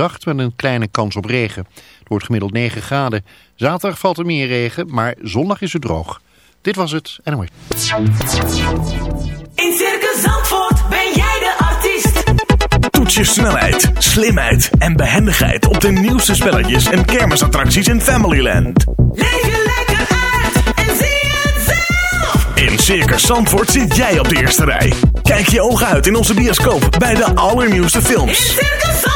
zacht met een kleine kans op regen. Het wordt gemiddeld 9 graden. Zaterdag valt er meer regen, maar zondag is het droog. Dit was het NOS. In Circus Zandvoort ben jij de artiest. Toets je snelheid, slimheid en behendigheid op de nieuwste spelletjes en kermisattracties in Familyland. Leef je lekker uit en zie het zelf. In Circus Zandvoort zit jij op de eerste rij. Kijk je ogen uit in onze bioscoop bij de allernieuwste In films. Circus Zandvoort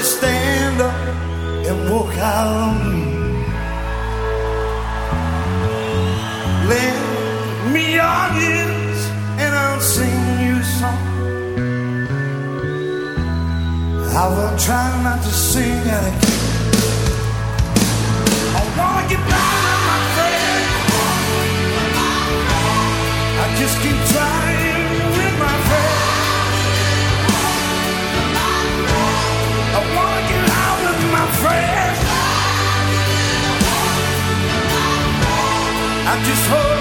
you stand up and walk out on me? Lend me your ears and I'll sing you a song. I will try not to sing at again. I wanna get blind, my friend. I just keep trying. friend. I just hope.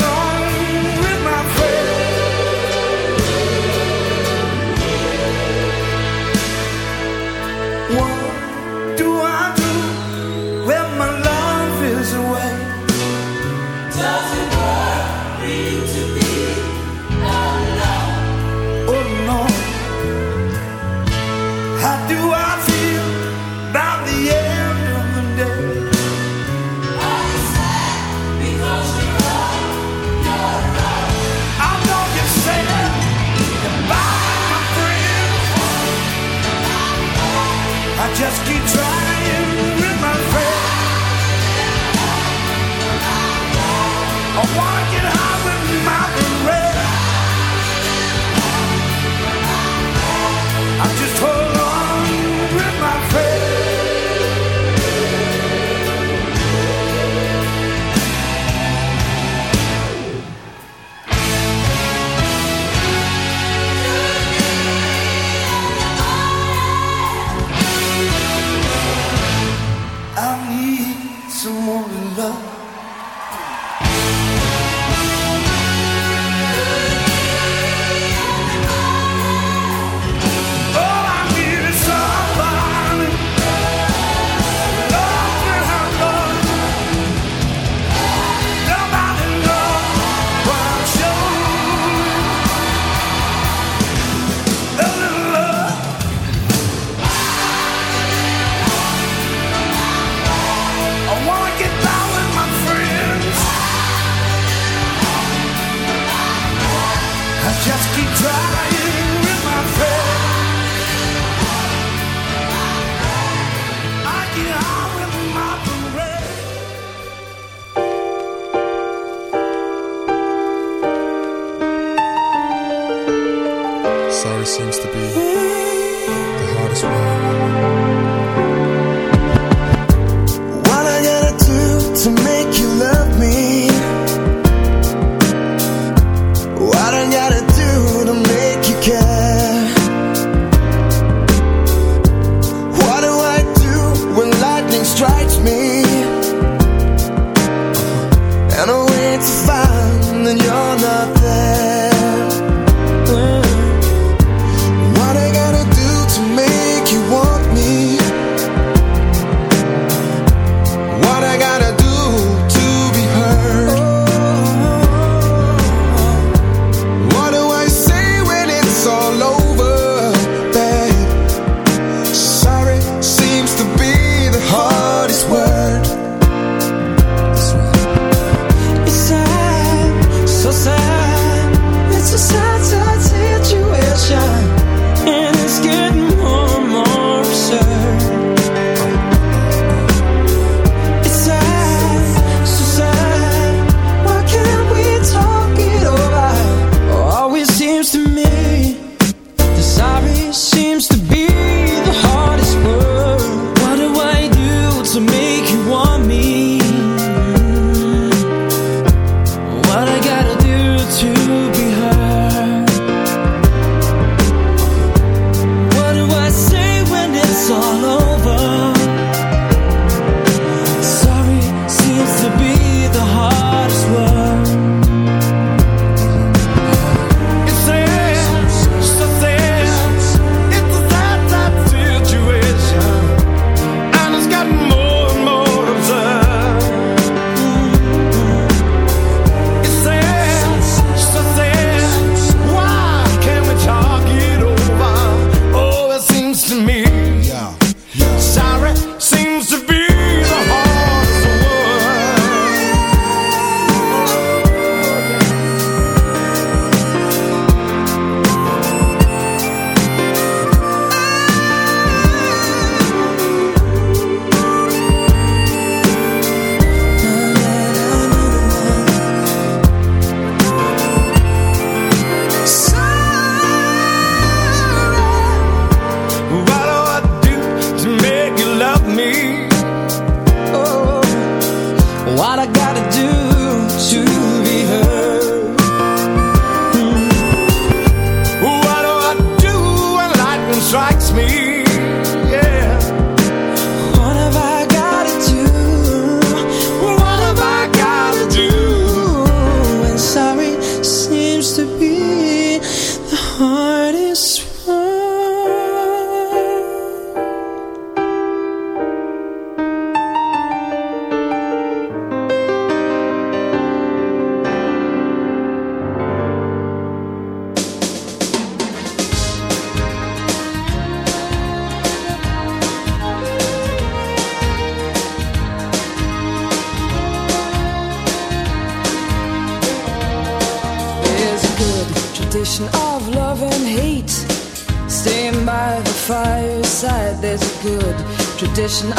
tradition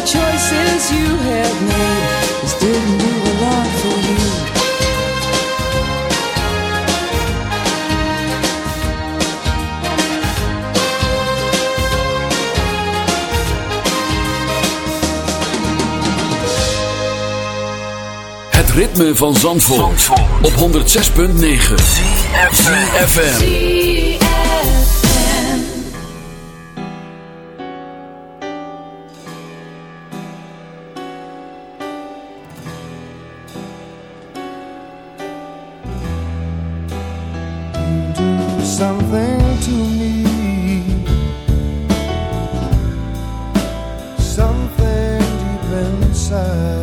the choices you have made just didn't do a lot for you. Het ritme van Zandvoort, Zandvoort. op 106.9 FM. side.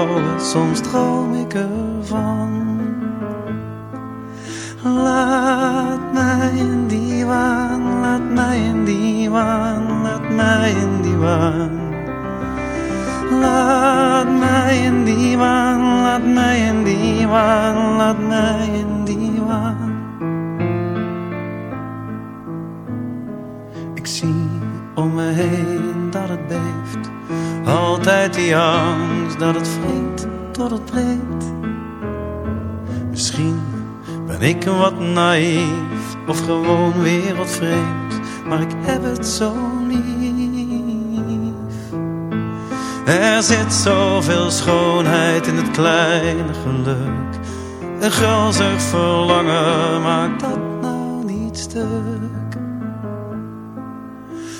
Te bouwen, soms droom ik ervan. Laat mij in die waan, laat mij in die waan, laat mij in die waan. Laat mij in die waan, laat mij in die waan, laat mij in die waan. Ik zie om me heen dat het beeft, altijd die angst dat het vreemd tot het breekt. Misschien ben ik wat naïef of gewoon wereldvreemd, maar ik heb het zo lief. Er zit zoveel schoonheid in het kleine geluk. Een gulzig verlangen maakt dat nou niet stuk.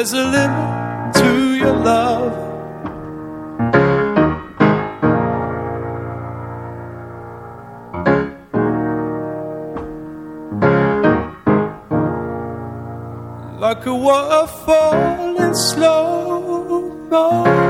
There's a limit to your love. Like a waterfall in slow motion.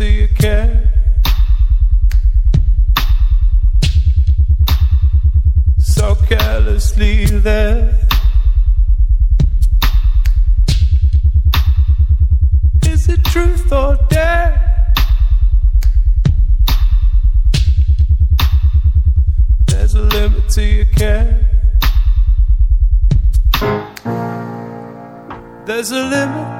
Care. So carelessly there. Is it truth or dare? There's a limit to your care. There's a limit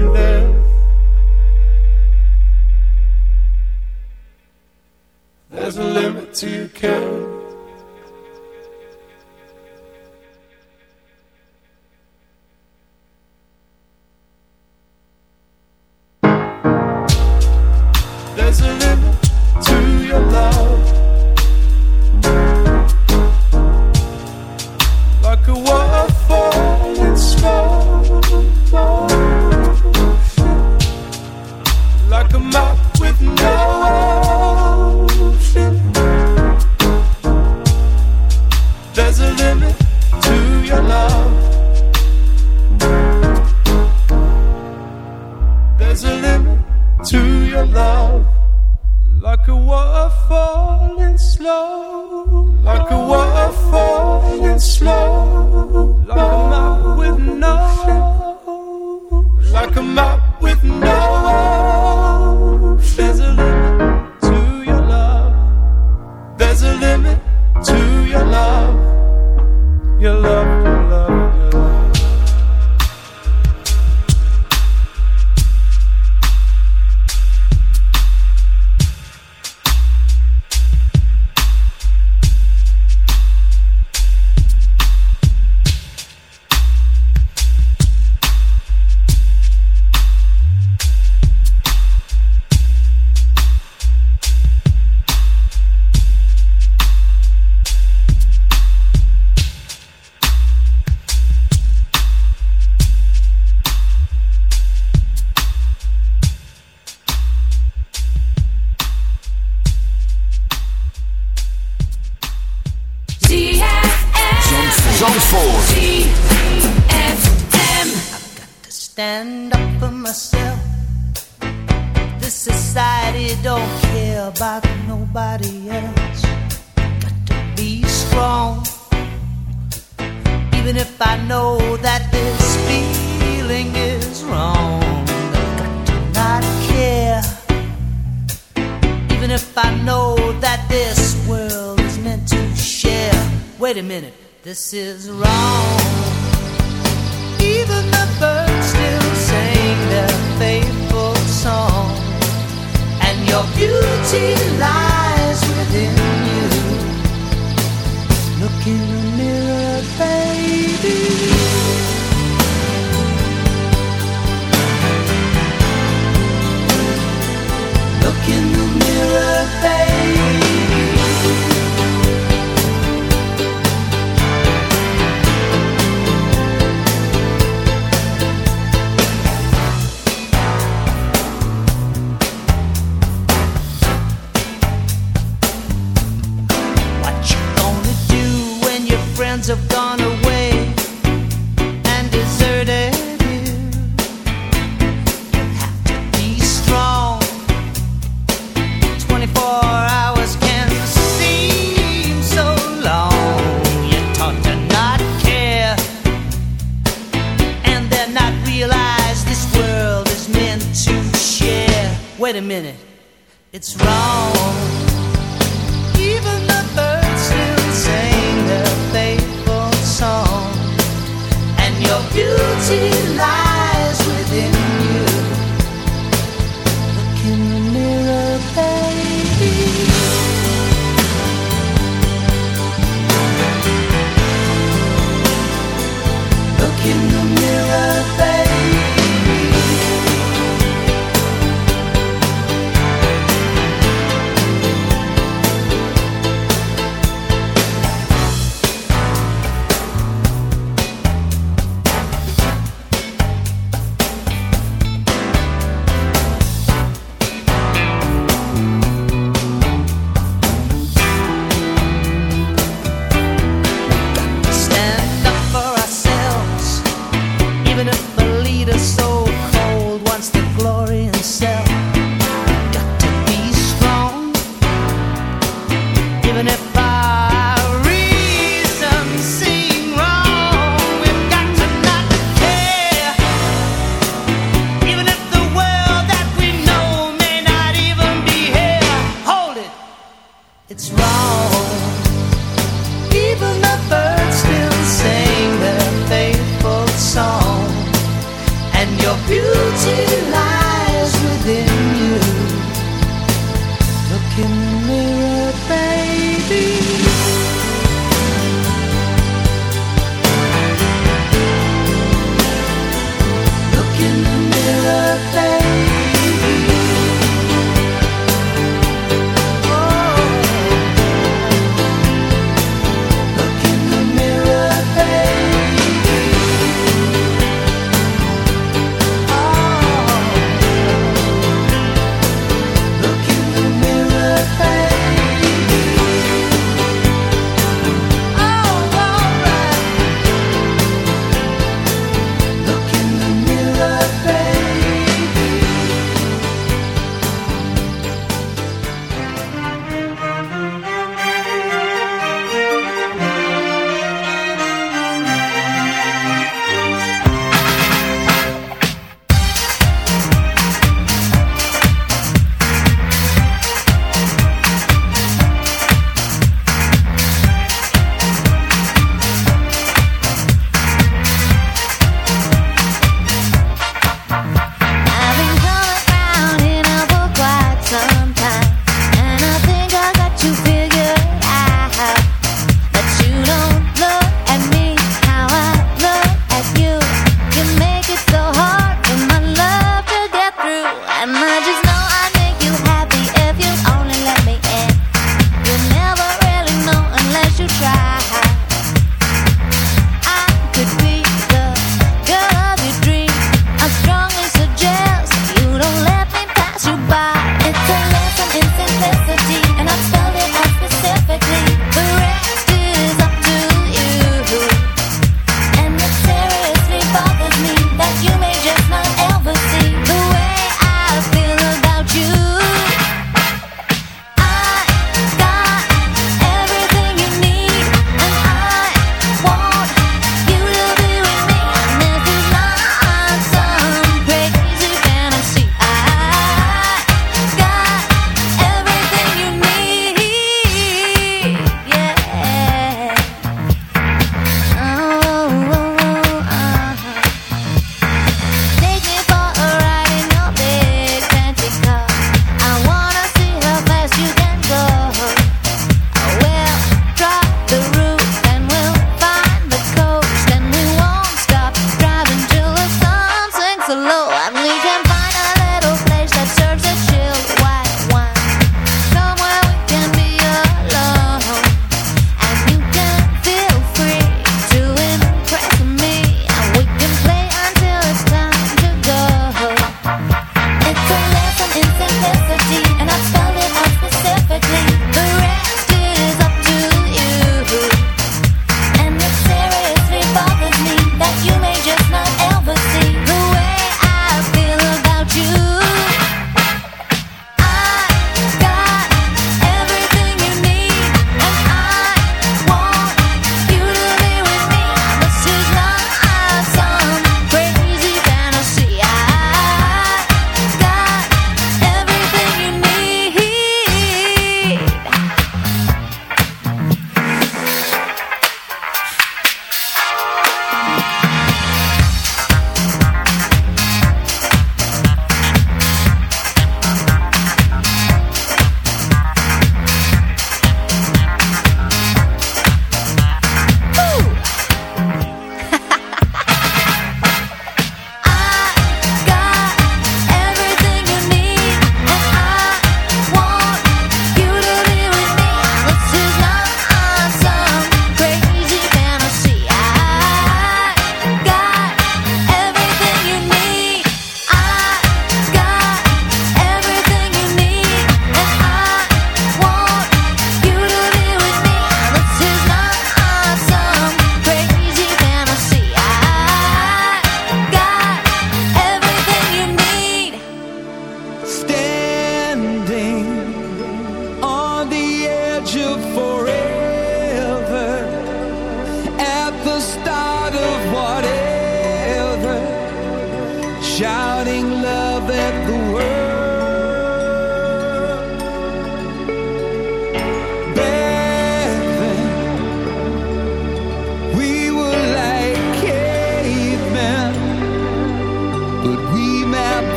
have gone.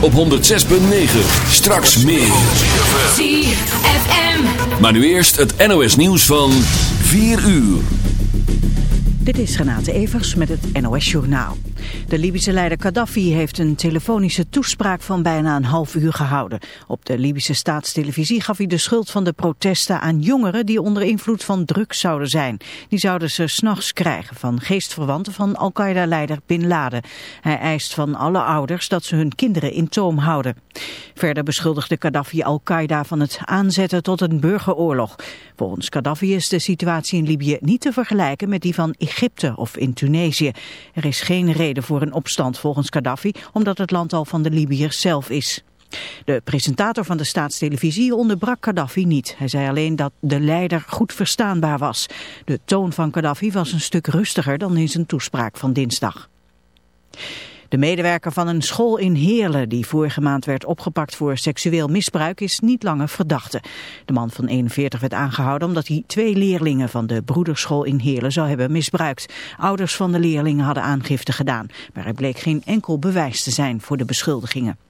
Op 106.9. Straks meer. ZFM. Maar nu eerst het NOS nieuws van 4 uur. Dit is Renate Evers met het NOS Journaal. De Libische leider Gaddafi heeft een telefonische toespraak van bijna een half uur gehouden. Op de Libische staatstelevisie gaf hij de schuld van de protesten aan jongeren die onder invloed van drugs zouden zijn. Die zouden ze s'nachts krijgen van geestverwanten van Al-Qaeda-leider Bin Laden. Hij eist van alle ouders dat ze hun kinderen in toom houden. Verder beschuldigde Gaddafi Al-Qaeda van het aanzetten tot een burgeroorlog. Volgens Gaddafi is de situatie in Libië niet te vergelijken met die van Egypte of in Tunesië. Er is geen reden voor een opstand volgens Gaddafi, omdat het land al van de Libiërs zelf is. De presentator van de staatstelevisie onderbrak Gaddafi niet. Hij zei alleen dat de leider goed verstaanbaar was. De toon van Gaddafi was een stuk rustiger dan in zijn toespraak van dinsdag. De medewerker van een school in Heerlen die vorige maand werd opgepakt voor seksueel misbruik is niet langer verdachte. De man van 41 werd aangehouden omdat hij twee leerlingen van de broederschool in Heerlen zou hebben misbruikt. Ouders van de leerlingen hadden aangifte gedaan, maar er bleek geen enkel bewijs te zijn voor de beschuldigingen.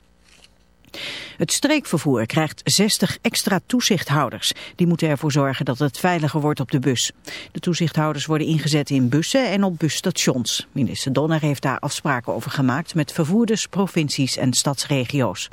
Het streekvervoer krijgt 60 extra toezichthouders. Die moeten ervoor zorgen dat het veiliger wordt op de bus. De toezichthouders worden ingezet in bussen en op busstations. Minister Donner heeft daar afspraken over gemaakt met vervoerders, provincies en stadsregio's.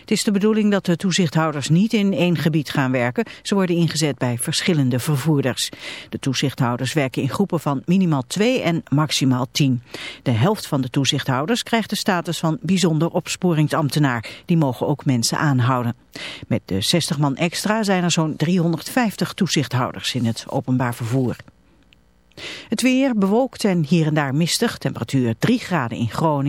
Het is de bedoeling dat de toezichthouders niet in één gebied gaan werken. Ze worden ingezet bij verschillende vervoerders. De toezichthouders werken in groepen van minimaal 2 en maximaal 10. De helft van de toezichthouders krijgt de status van bijzonder opsporingsambtenaar. Die mogen ook mensen aanhouden. Met de 60 man extra zijn er zo'n 350 toezichthouders in het openbaar vervoer. Het weer bewolkt en hier en daar mistig, temperatuur 3 graden in Groningen.